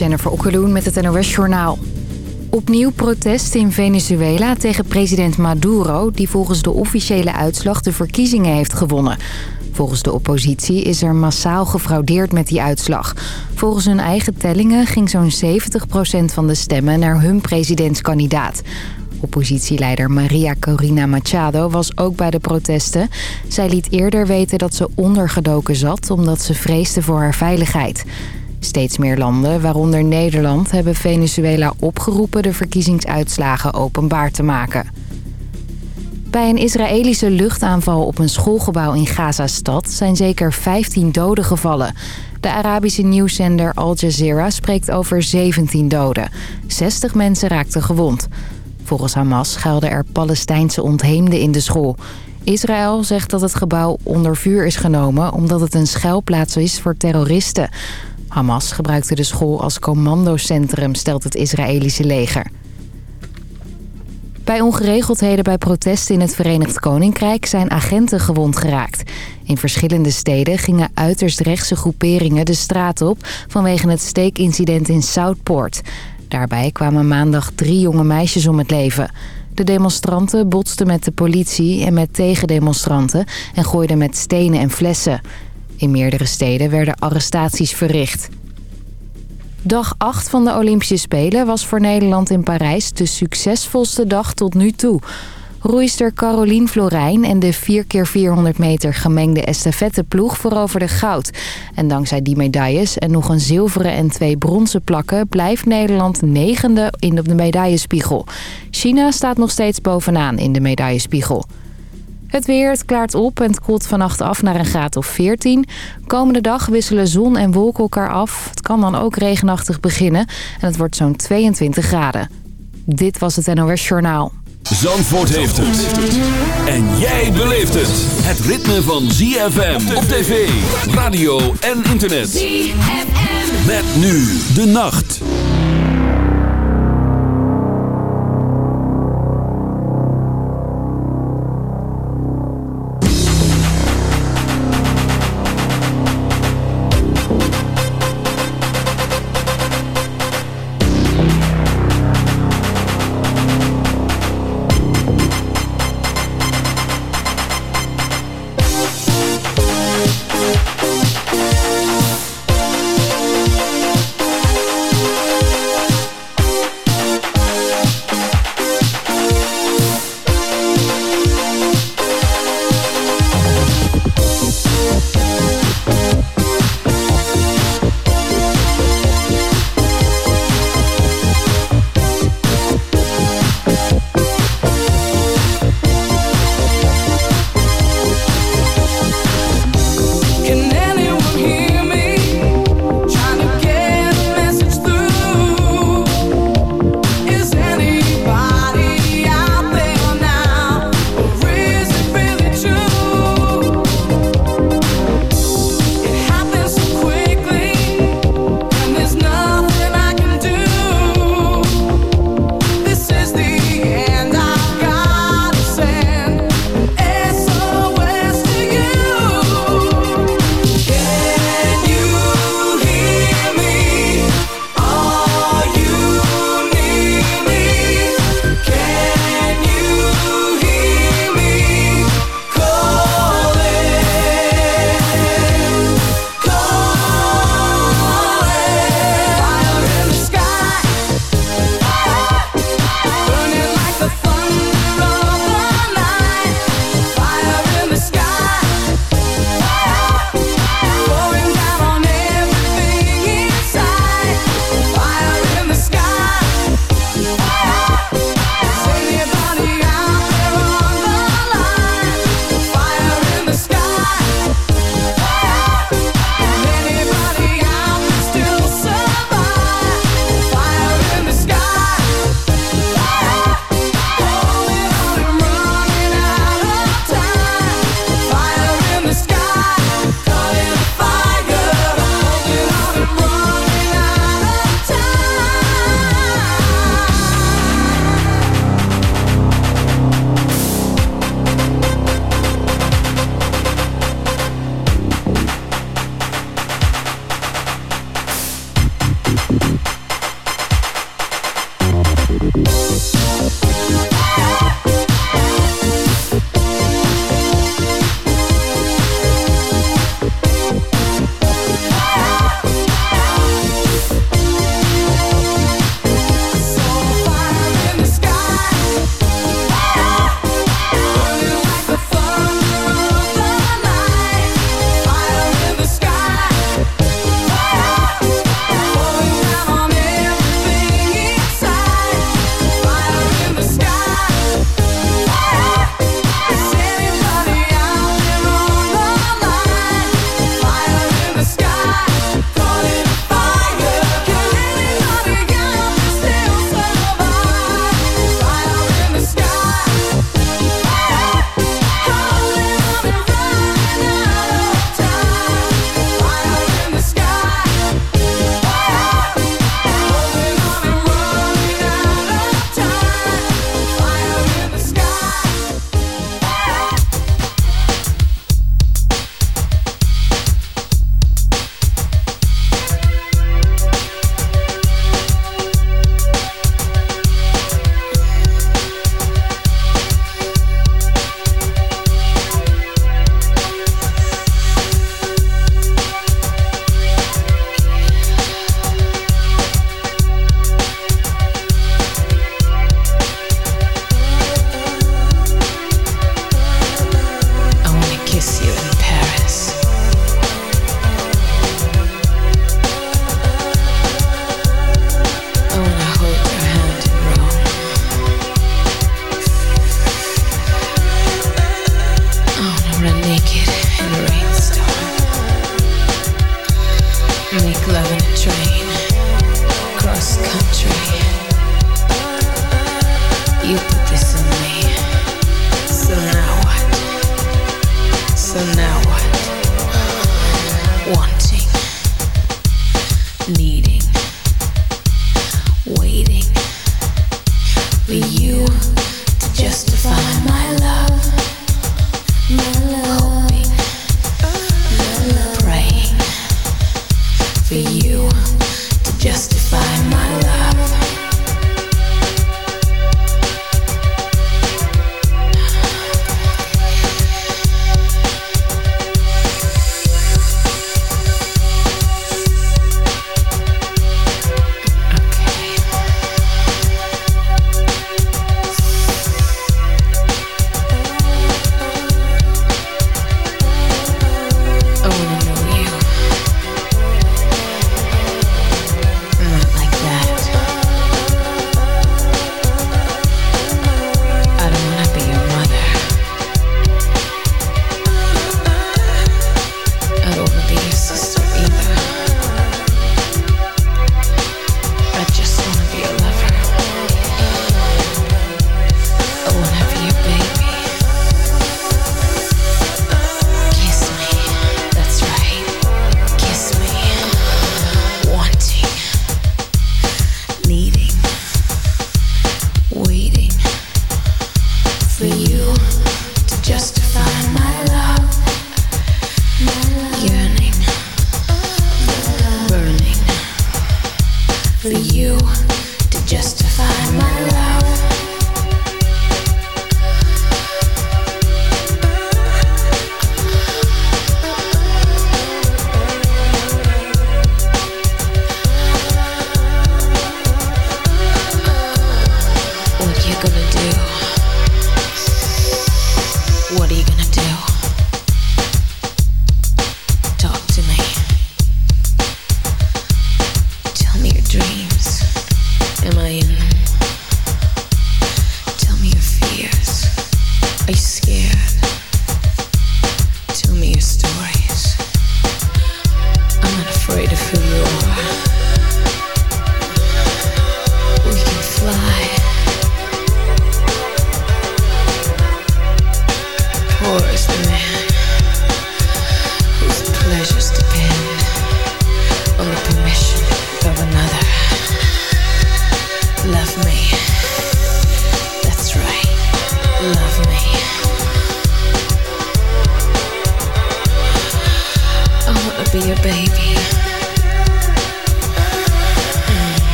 Jennifer Okkeloen met het NOS Journaal. Opnieuw protest in Venezuela tegen president Maduro... die volgens de officiële uitslag de verkiezingen heeft gewonnen. Volgens de oppositie is er massaal gefraudeerd met die uitslag. Volgens hun eigen tellingen ging zo'n 70% van de stemmen naar hun presidentskandidaat. Oppositieleider Maria Corina Machado was ook bij de protesten. Zij liet eerder weten dat ze ondergedoken zat omdat ze vreesde voor haar veiligheid. Steeds meer landen, waaronder Nederland, hebben Venezuela opgeroepen de verkiezingsuitslagen openbaar te maken. Bij een Israëlische luchtaanval op een schoolgebouw in Gaza-stad zijn zeker 15 doden gevallen. De Arabische nieuwszender Al Jazeera spreekt over 17 doden. 60 mensen raakten gewond. Volgens Hamas schuilden er Palestijnse ontheemden in de school. Israël zegt dat het gebouw onder vuur is genomen omdat het een schuilplaats is voor terroristen. Hamas gebruikte de school als commandocentrum, stelt het Israëlische leger. Bij ongeregeldheden bij protesten in het Verenigd Koninkrijk zijn agenten gewond geraakt. In verschillende steden gingen uiterst rechtse groeperingen de straat op vanwege het steekincident in Southport. Daarbij kwamen maandag drie jonge meisjes om het leven. De demonstranten botsten met de politie en met tegendemonstranten en gooiden met stenen en flessen. In meerdere steden werden arrestaties verricht. Dag 8 van de Olympische Spelen was voor Nederland in Parijs de succesvolste dag tot nu toe. Roeister Carolien Florijn en de 4x400 meter gemengde estafetteploeg veroverden goud. En dankzij die medailles en nog een zilveren en twee bronzen plakken... blijft Nederland negende in de medaillespiegel. China staat nog steeds bovenaan in de medaillespiegel. Het weer, het klaart op en het koelt vannacht af naar een graad of 14. Komende dag wisselen zon en wolken elkaar af. Het kan dan ook regenachtig beginnen en het wordt zo'n 22 graden. Dit was het NOS Journaal. Zandvoort heeft het. En jij beleeft het. Het ritme van ZFM op tv, radio en internet. ZFM. Met nu de nacht. you to justify my life. Yeah.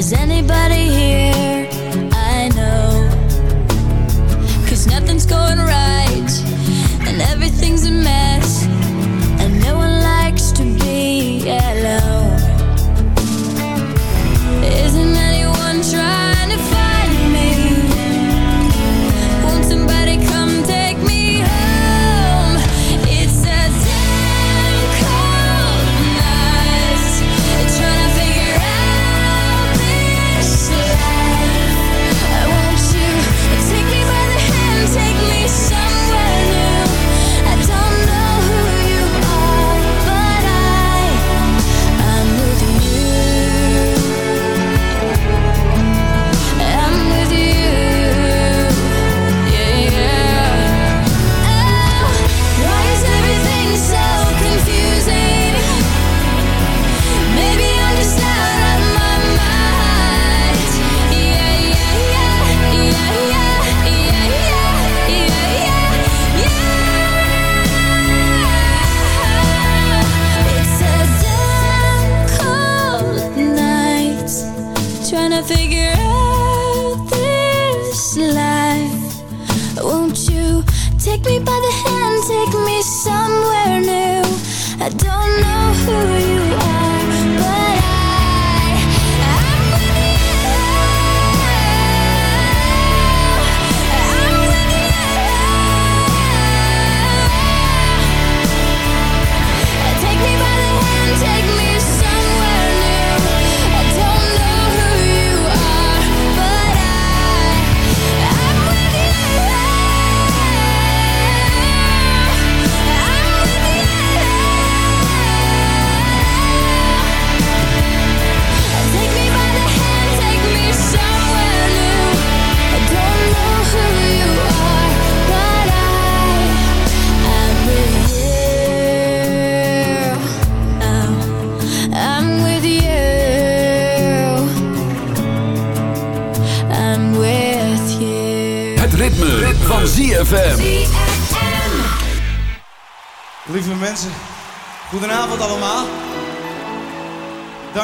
Is anybody here?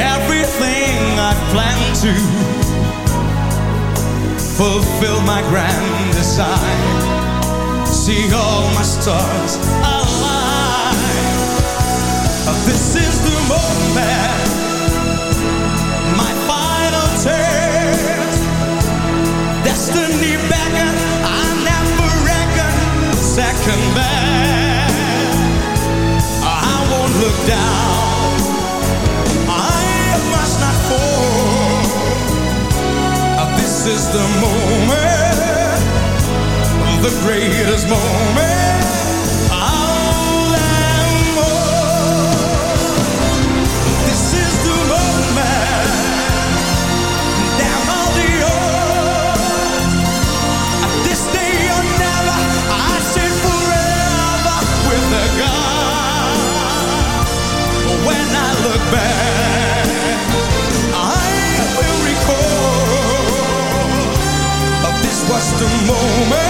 everything I plan to fulfill my grand design. See all my stars align. This is the moment, the greatest moment. Ever. This is the moment. Odds. This day or never. I forever with the God when I look back, I will recall this was the moment,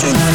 Tonight.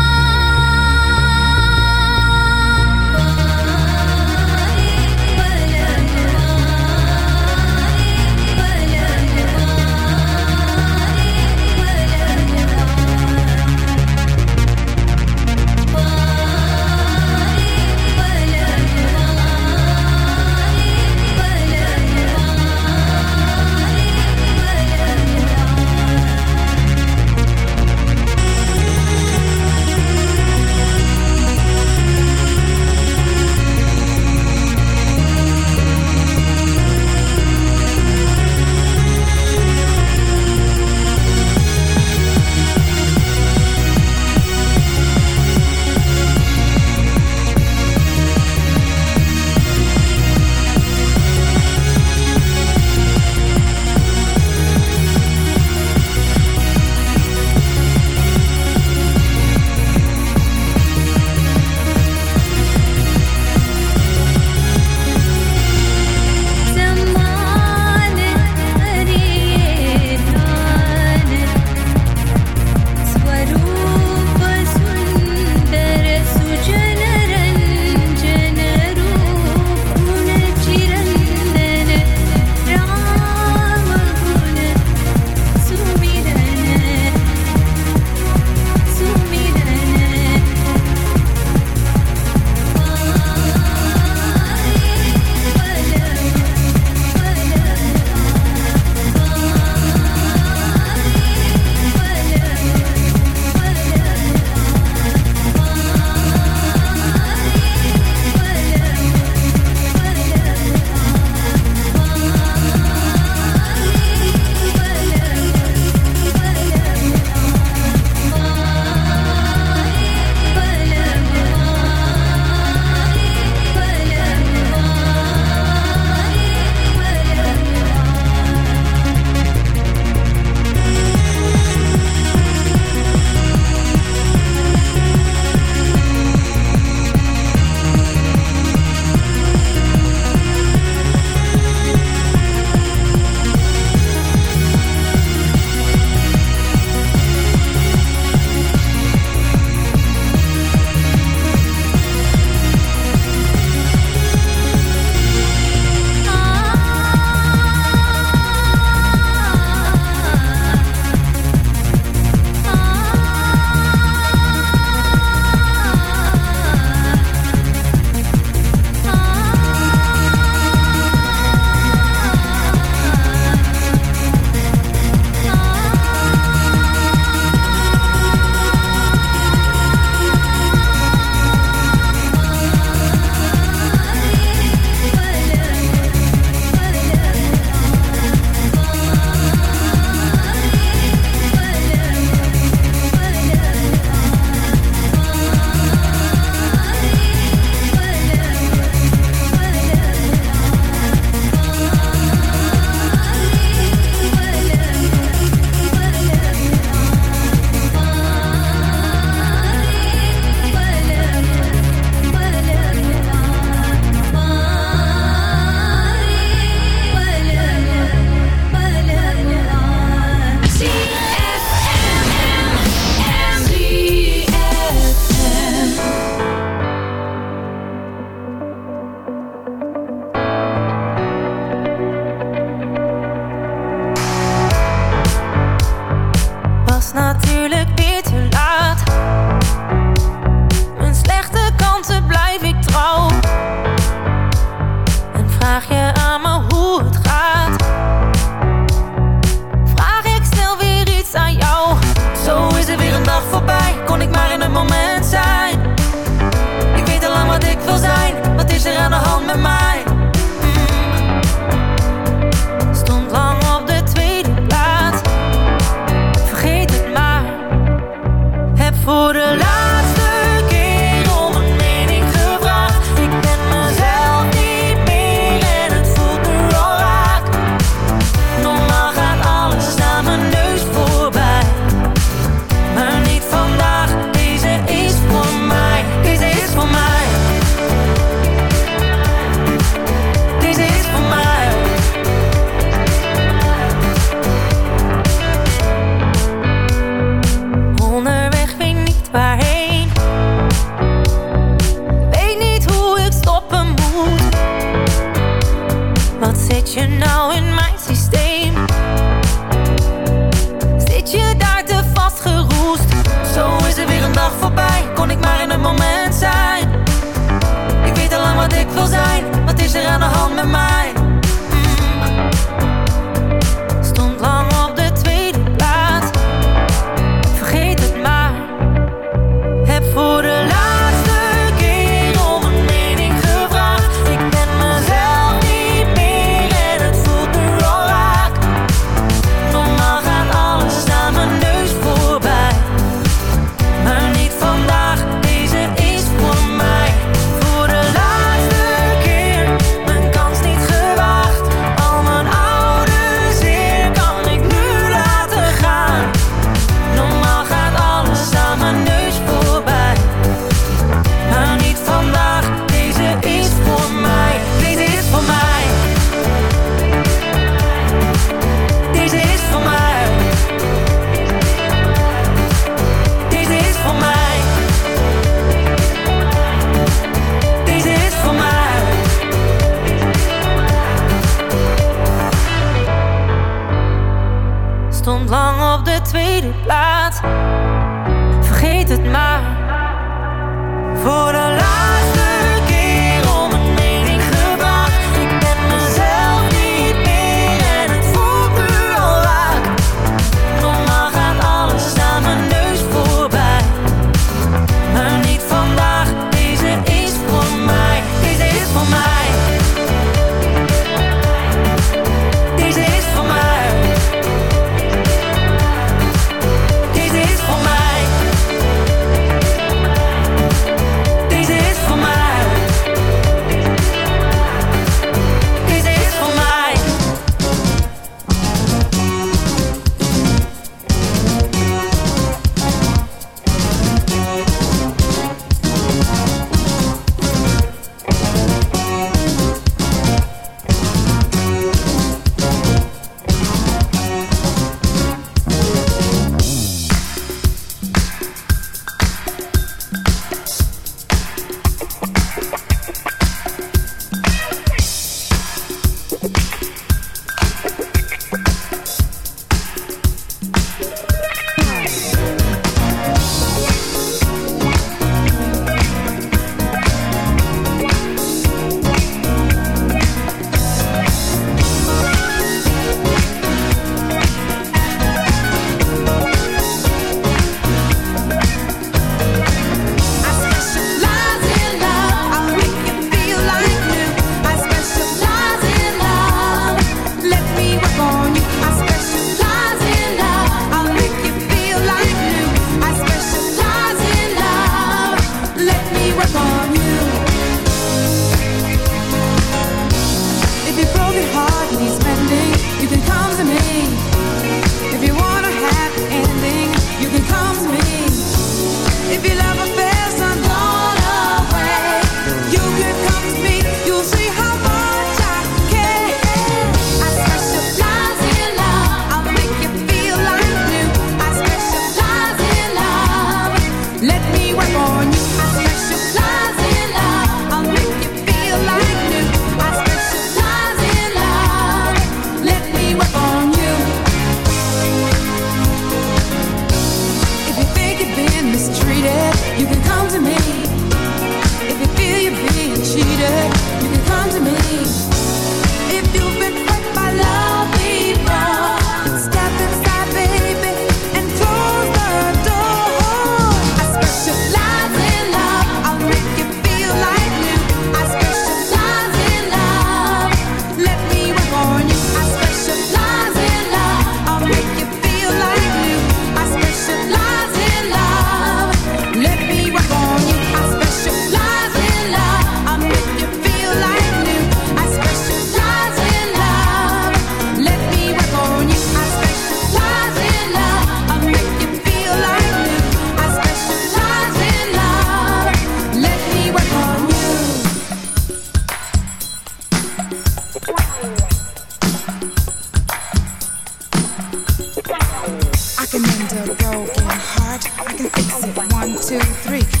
I can fix it. One, two, three.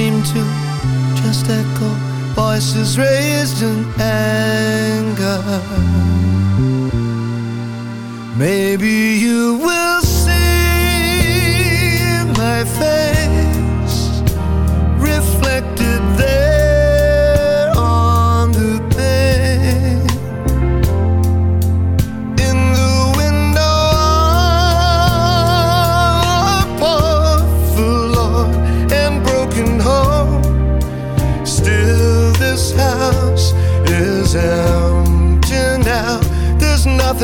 seem to just echo voices raised in anger. Maybe you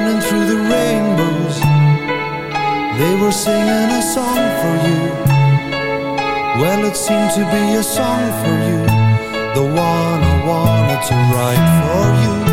Running through the rainbows. They were singing a song for you. Well, it seemed to be a song for you. The one I wanted to write for you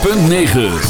.9